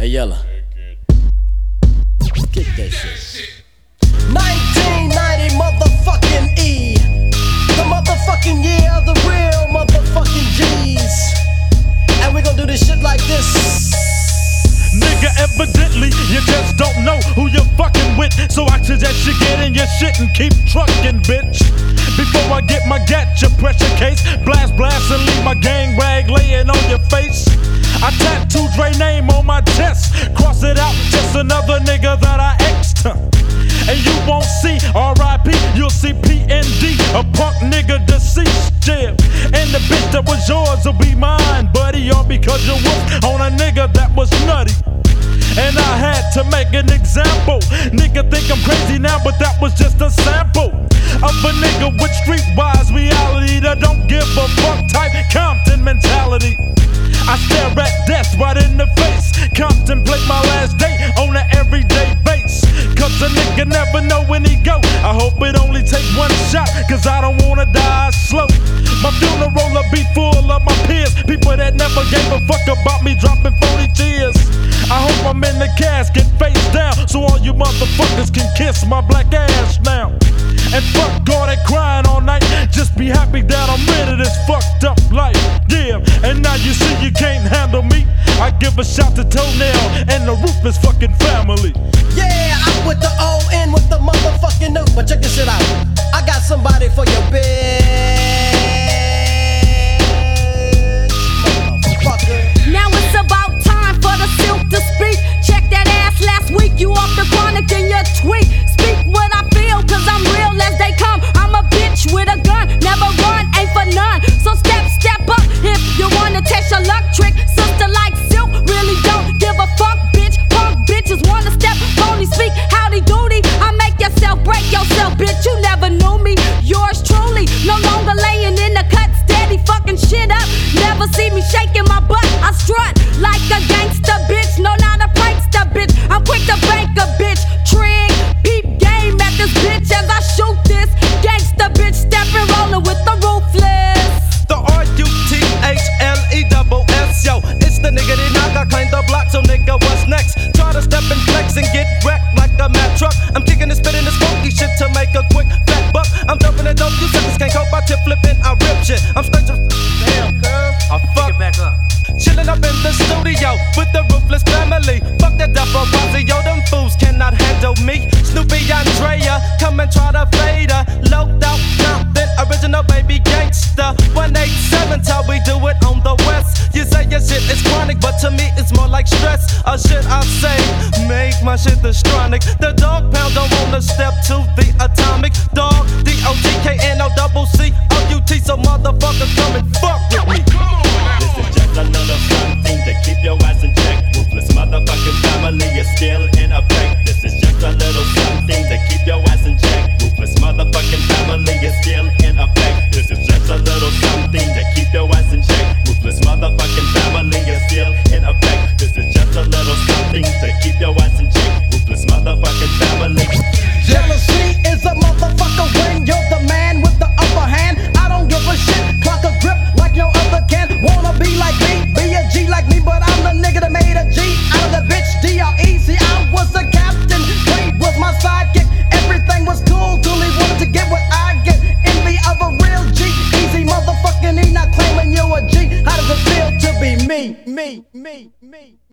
Hey, Yella. Kick that shit. 1990 motherfucking E. The motherfucking year of the real motherfucking G's. And we gonna do this shit like this. Nigga, evidently you just don't know who you're fucking with. So I suggest you get in your shit and keep trucking, bitch. Before I get my your pressure case, blast, blast, and leave my gang rag laying on your face. I tattoo Dre name on my chest, cross it out, just another nigga that I exed. And you won't see R.I.P. You'll see PND, a punk nigga deceased, yeah. And the bitch that was yours will be mine, buddy, all because you whooped on a nigga that was nutty. And I had to make an example. Nigga think I'm crazy now, but that was just a sample a nigga with streetwise reality that don't give a fuck type Compton mentality. I stare at death right in the face, contemplate my last day on an everyday base. Cause a nigga never know when he go. I hope it only take one shot, cause I don't wanna die slow. My funeral will be full of my peers, people that never gave a fuck about me dropping 40 tears. I hope I'm in the casket face down so all you motherfuckers can kiss my black ass now. And fuck all that crying all night. Just be happy that I'm rid of this fucked up life. Yeah, and now you see you can't handle me. I give a shot to Toenail and the ruthless fucking family. Yeah, I'm with the O N with the motherfucking new. But check this shit out. I got somebody for your bitch. I'm kicking and spitting this funky shit to make a quick fat buck. I'm dumping it, dope, you suckers can't cope. I tip flipping, I rip shit. I'm straight to. Damn, girl. I fuck. back up. Chillin' up in the studio with the ruthless family. Fuck that Posse, yo, them fools cannot handle me. Snoopy and Dre, come and try to fade her. Loped me it's more like stress. Or shit I say, make my shit astronic. The dog pound don't wanna step to the atomic dog. D O G K N O double C O U T, so motherfuckers come and fuck with me. Motherfucking E,